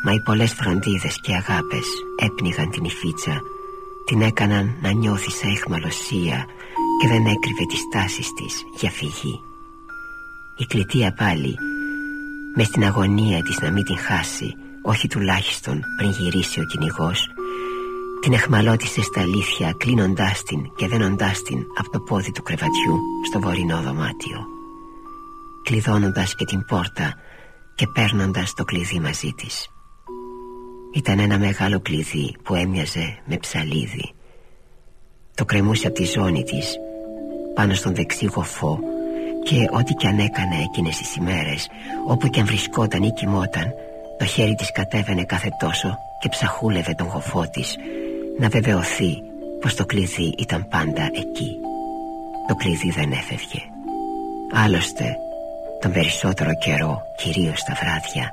Μα οι πολλές φροντίδες και αγάπες έπνιγαν την υφίτσα Την έκαναν να νιώθει σε εχμαλωσία Και δεν έκρυβε τις τάσεις της για φυγή Η κλητεία πάλι με στην αγωνία της να μην την χάσει Όχι τουλάχιστον πριν γυρίσει ο κυνηγός. Την εχμαλώτησε στα αλήθεια κλείνοντάς την και δένοντάς την από το πόδι του κρεβατιού στο βορεινό δωμάτιο Κλειδώνοντας και την πόρτα και παίρνοντας το κλειδί μαζί της ήταν ένα μεγάλο κλειδί που έμοιαζε με ψαλίδι Το κρεμούσε από τη ζώνη της Πάνω στον δεξί γοφό Και ό,τι κι αν έκανε εκείνες τις ημέρες Όπου κι αν βρισκόταν ή κοιμόταν Το χέρι της κατέβαινε κάθε τόσο Και ψαχούλευε τον γοφό της Να βεβαιωθεί πως το κλειδί ήταν πάντα εκεί. Το κλειδί δεν έφευγε. Άλλωστε τον περισσότερο καιρό Κυρίως τα βράδια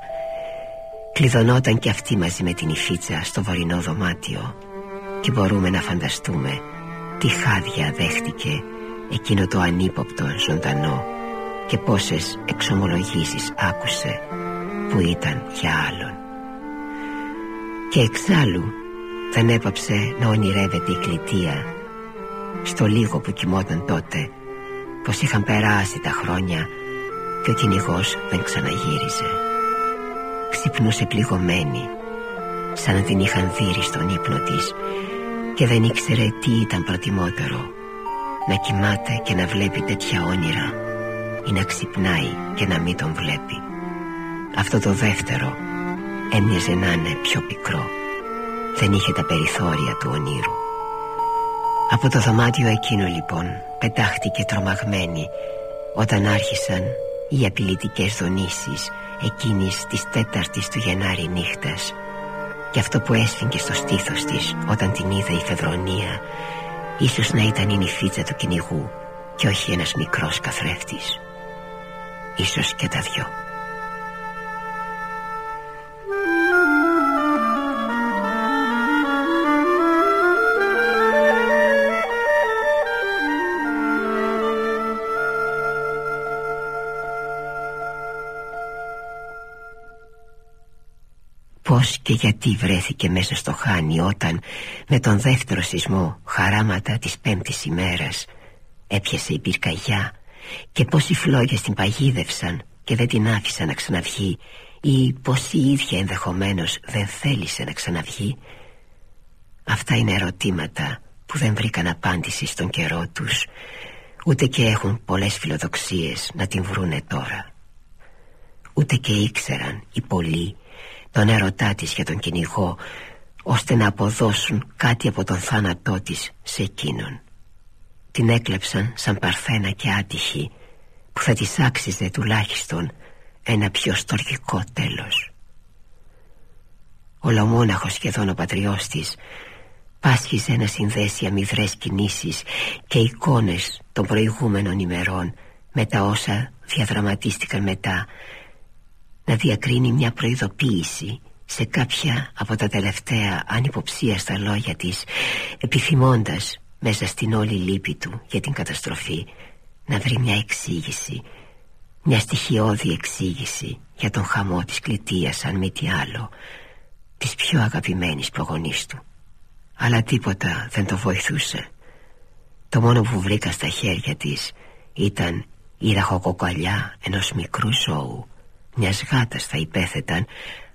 Κλειδωνόταν και αυτή μαζί με την υφίτσα στο βορεινό δωμάτιο Και μπορούμε να φανταστούμε τι χάδια δέχτηκε εκείνο το ανύποπτο ζωντανό Και πόσες εξομολογήσεις άκουσε που ήταν για άλλον. Και εξάλλου δεν έπαψε να ονειρεύεται η κλητεία Στο λίγο που κοιμόταν τότε Πως είχαν περάσει τα χρόνια και ο κυνηγός δεν ξαναγύριζε. Ξυπνούσε πληγωμένη σαν να την είχαν δείρει στον ύπνο της και δεν ήξερε τι ήταν προτιμότερο να κοιμάται και να βλέπει τέτοια όνειρα ή να ξυπνάει και να μην τον βλέπει. Αυτό το δεύτερο έμοιαζε να είναι πιο πικρό. Δεν είχε τα περιθώρια του ονείρου. Από το δωμάτιο εκείνο λοιπόν πετάχτηκε τρομαγμένη όταν άρχισαν οι απειλητικές δονήσεις εκείνης της τέταρτης του Γενάρη νύχτας. Και αυτό που έσφυγε στο στήθος της όταν την είδε η Φεδρονία ίσως να ήταν η νυφίτσα του κυνηγού και όχι ένας μικρός καθρέφτης. Ίσως και τα δυο Πώς και γιατί βρέθηκε μέσα στο χάνι όταν με τον δεύτερο σεισμό χαράματα της πέμπτης ημέρας έπιασε η πυρκαγιά και πως οι φλόγες την παγίδευσαν και δεν την άφησαν να ξαναβγεί ή πως η ίδια ενδεχομένως δεν θέλησε να ξαναβγεί. Αυτά είναι ερωτήματα που δεν βρήκαν απάντηση στον καιρό τους ούτε και έχουν πολλές φιλοδοξίες να την βρούνε τώρα. Ούτε και ήξεραν οι πολλοί τον έρωτά της για τον κυνηγό ώστε να αποδώσουν κάτι από τον θάνατό της σε εκείνον. Την έκλεψαν σαν παρθένα και άτυχη που θα της άξιζε τουλάχιστον ένα πιο στοργικό τέλος. Ολομόναχος σχεδόν ο πατριός της πάσχιζε να συνδέσει αμυδρές κινήσεις και εικόνες των προηγούμενων ημερών με τα όσα διαδραματίστηκαν μετά να διακρίνει μια προειδοποίηση σε κάποια από τα τελευταία ανυποψίαστα λόγια της επιθυμώντας μέσα στην όλη λύπη του για την καταστροφή να βρει μια εξήγηση μια στοιχειώδη εξήγηση για τον χαμό της κλητείας αν μη τι άλλο της πιο αγαπημένης προγονής του. Αλλά τίποτα δεν το βοηθούσε. Το μόνο που βρήκα στα χέρια της ήταν η ραχοκοκαλιά ενός μικρού ζώου μιας γάτας θα υπέθεταν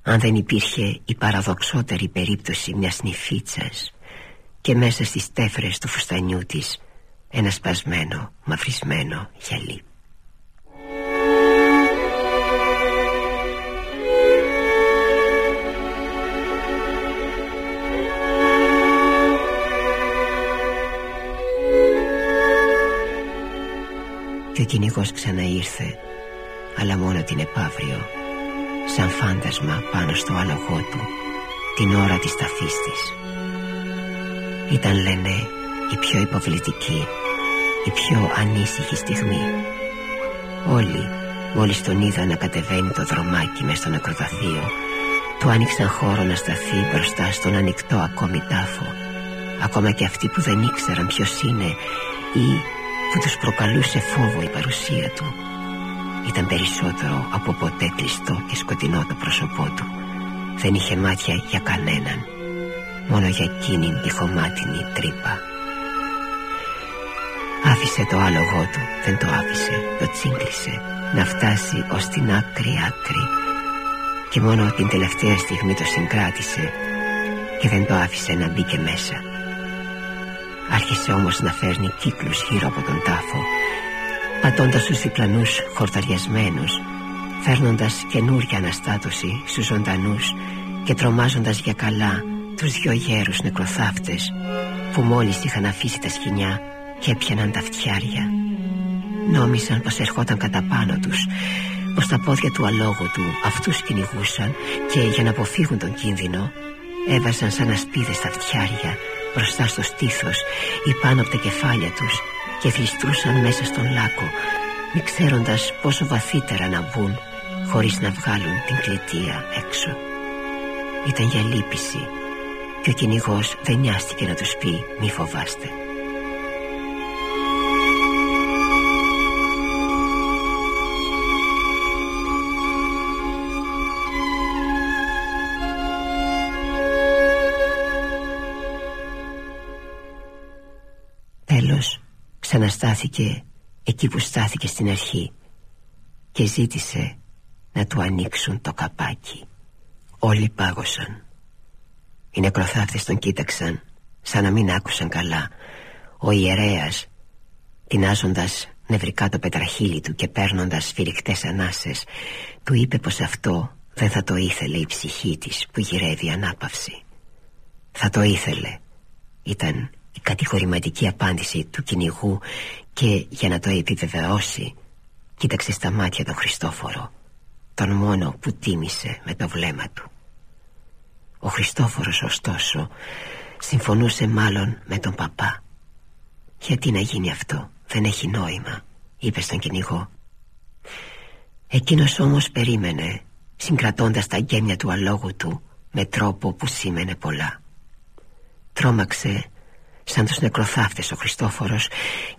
αν δεν υπήρχε η παραδοξότερη περίπτωση μιας νυφίτσας και μέσα στις τέφρες του φουστανιού της ένα σπασμένο, μαυρισμένο γυαλί. Και ο κυνηγός ξαναήρθε αλλά μόνο την επαύριο σαν φάντασμα πάνω στο άλογό του την ώρα της ταφής της. Ήταν λένε η πιο υποβλητική η πιο ανήσυχη στιγμή. Όλοι μόλις τον είδα να κατεβαίνει το δρομάκι μες στο νεκροταφείο του άνοιξαν χώρο να σταθεί μπροστά στον ανοιχτό ακόμη τάφο. Ακόμα και αυτοί που δεν ήξεραν ποιος είναι ή που τους προκαλούσε φόβο η παρουσία του ήταν περισσότερο από ποτέ κλειστό και σκοτεινό το πρόσωπό του. Δεν είχε μάτια για κανέναν. Μόνο για εκείνη τη χωμάτινη τρύπα. Άφησε το άλογο του, δεν το άφησε, το τσίγκλισε. Να φτάσει ως την άκρη άκρη. Και μόνο την τελευταία στιγμή το συγκράτησε. Και δεν το άφησε να μπει και μέσα. Άρχισε όμως να φέρνει κύκλους γύρω από τον τάφο πατώντας τους διπλανούς χορταριασμένους φέρνοντας καινούρια αναστάτωση στους ζωντανούς και τρομάζοντας για καλά τους δυο γέρους νεκροθάφτες που μόλις είχαν αφήσει τα σκηνιά και έπιαναν τα φτιάρια. Νόμισαν πως ερχόταν κατά πάνω τους πως τα πόδια του αλόγου του αυτούς κυνηγούσαν και για να αποφύγουν τον κίνδυνο έβαζαν σαν ασπίδες τα φτιάρια μπροστά στο στήθος ή πάνω από τα κεφάλια τους και γλιστρούσαν μέσα στον λάκο μη ξέροντας πόσο βαθύτερα να μπουν χωρίς να βγάλουν την κλετία έξω. Ήταν για λύπηση και ο κυνηγός δεν νοιάστηκε να τους πει μη φοβάστε ξαναστάθηκε εκεί που στάθηκε στην αρχή και ζήτησε να του ανοίξουν το καπάκι. Όλοι πάγωσαν. Οι νεκροθάφτες τον κοίταξαν σαν να μην άκουσαν καλά. Ο ιερέας, τεινάζοντας νευρικά το πετραχύλι του και παίρνοντας σφυριχτές ανάσες, του είπε πως αυτό δεν θα το ήθελε η ψυχή της που γυρεύει ανάπαυση. Θα το ήθελε. Ήταν η κατηγορηματική απάντηση του κυνηγού και για να το επιβεβαιώσει κοίταξε στα μάτια τον Χριστόφορο τον μόνο που τίμησε με το βλέμμα του. Ο Χριστόφορος ωστόσο συμφωνούσε μάλλον με τον παπά. Γιατί να γίνει αυτό δεν έχει νόημα είπε στον κυνηγό. Εκείνος όμως περίμενε συγκρατώντας τα γένια του αλόγου του με τρόπο που σήμαινε πολλά. Τρόμαξε σαν τους νεκροθάφτες ο Χριστόφορος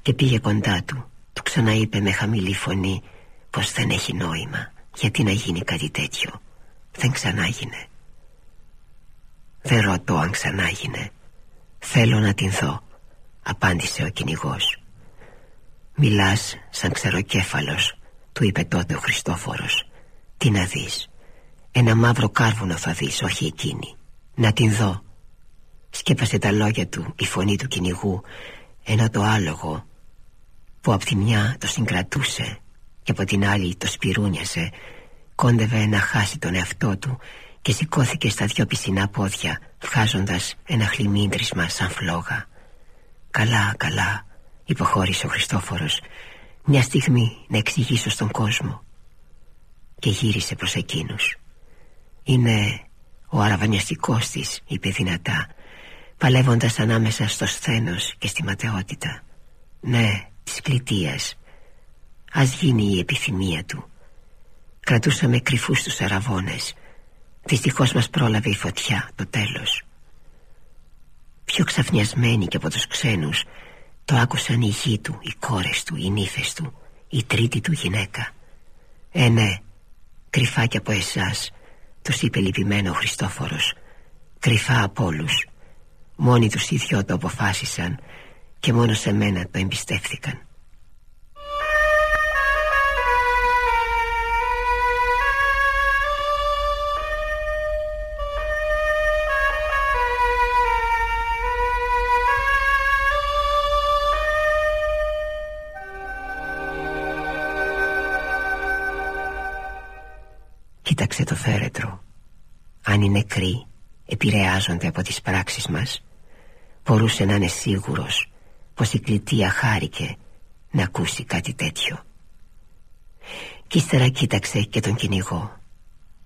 και πήγε κοντά του. Του ξαναείπε με χαμηλή φωνή πως δεν έχει νόημα. Γιατί να γίνει κάτι τέτοιο; Δεν ξανάγινε. Δεν ρωτώ αν ξανάγινε. Θέλω να την δω απάντησε ο κυνηγός. Μιλάς σαν ξεροκέφαλος του είπε τότε ο Χριστόφορος. Τι να δεις. Ένα μαύρο κάρβουνο θα δεις όχι εκείνη. Να την δω Σκέπασε τα λόγια του η φωνή του κυνηγού Ενώ το άλογο που από τη μια το συγκρατούσε και από την άλλη το σπυρούνιασε κόντευε να χάσει τον εαυτό του και σηκώθηκε στα δυο πισινά πόδια βγάζοντας ένα χλιμίντρισμα σαν φλόγα. «Καλά, καλά», υποχώρησε ο Χριστόφορος «Μια στιγμή να εξηγήσω στον κόσμο» και γύρισε προς εκείνους. «Είναι ο αραβανιαστικός της», είπε δυνατά παλεύοντας ανάμεσα στο σθένος και στη ματαιότητα. Ναι της κλητείας ας γίνει η επιθυμία του. Κρατούσαμε κρυφούς τους αραβώνες. Δυστυχώς μας πρόλαβε η φωτιά το τέλος. Πιο ξαφνιασμένοι και από τους ξένους το άκουσαν οι γη του, οι κόρες του, οι νύφες του η τρίτη του γυναίκα. Ε ναι κρυφά και από εσάς τους είπε λυπημένο ο Χριστόφορος. Κρυφά από όλους Μόνοι τους οι δυο το αποφάσισαν και μόνο σε μένα το εμπιστεύθηκαν. Κοίταξε το φέρετρο Αν είναι νεκροί επηρεάζονται από τις πράξεις μας μπορούσε να είναι σίγουρος πως η κλητεία χάρηκε να ακούσει κάτι τέτοιο. Κι ύστερα κοίταξε και τον κυνηγό.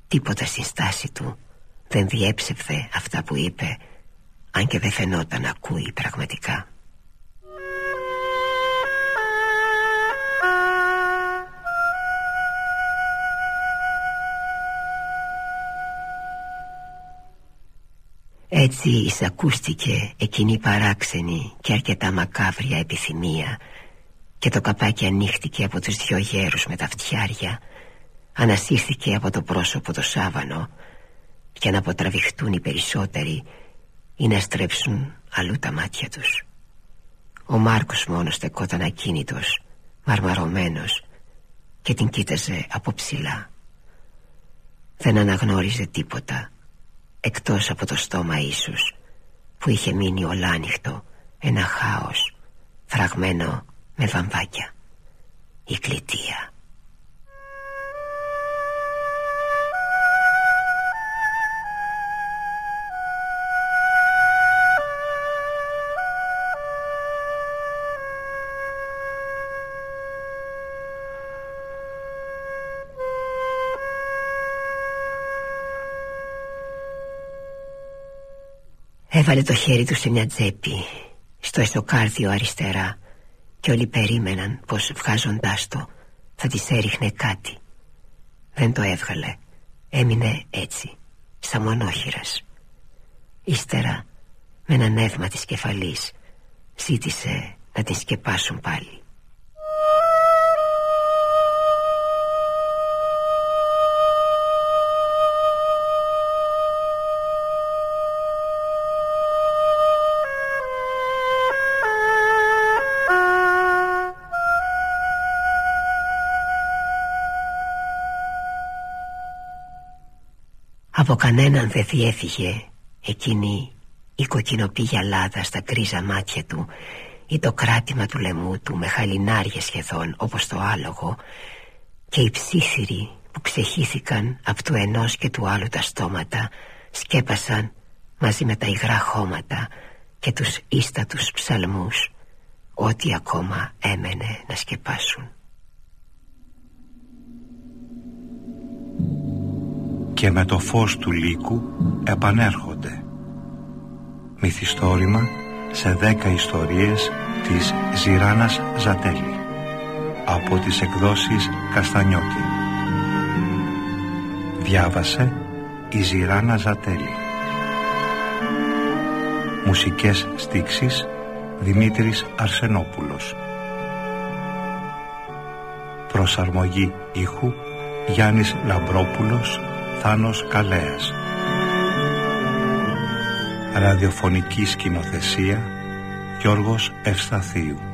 Τίποτα στην στάση του δεν διέψευθε αυτά που είπε αν και δεν φαινόταν να ακούει πραγματικά Έτσι εισακούστηκε εκείνη η παράξενη και αρκετά μακάβρια επιθυμία και το καπάκι ανοίχτηκε από τους δυο γέρους με τα φτιάρια ανασύρθηκε από το πρόσωπο το σάβανο και να αποτραβηχτούν οι περισσότεροι ή να στρέψουν αλλού τα μάτια τους. Ο Μάρκος μόνος στεκόταν ακίνητος μαρμαρωμένος και την κοίταζε από ψηλά. Δεν αναγνώριζε τίποτα εκτός από το στόμα ίσως που είχε μείνει ολάνυχτο ένα χάος φραγμένο με βαμβάκια. Η κλητεία Έβαλε το χέρι του σε μια τσέπη Στο εσωκάρδιο αριστερά Και όλοι περίμεναν πως βγάζοντάς το Θα της έριχνε κάτι. Δεν το έβγαλε. Έμεινε έτσι Σαν μονόχειρας. Ύστερα με ένα νεύμα της κεφαλής Ζήτησε να την σκεπάσουν πάλι Από κανέναν δεν διέφυγε εκείνη η κοκκινοπή γυαλάδα στα κρίζα μάτια του ή το κράτημα του λαιμού του με χαλινάρια σχεδόν όπως το άλογο και οι ψήθυροι που ξεχύθηκαν από του ενός και του άλλου τα στόματα σκέπασαν μαζί με τα υγρά χώματα και τους ίστατους ψαλμούς ό,τι ακόμα έμενε να σκεπάσουν. Και με το φως του λύκου επανέρχονται. Μυθιστόρημα σε δέκα ιστορίες της Ζηράνας Ζατέλη από τις εκδόσεις Καστανιώτη. Διάβασε η Ζηράνα Ζατέλη. Μουσικές στίξεις Δημήτρης Αρσενόπουλος. Προσαρμογή ήχου Γιάννης Λαμπρόπουλος Θάνος Καλέας. Ραδιοφωνική σκηνοθεσία Γιώργος Ευσταθίου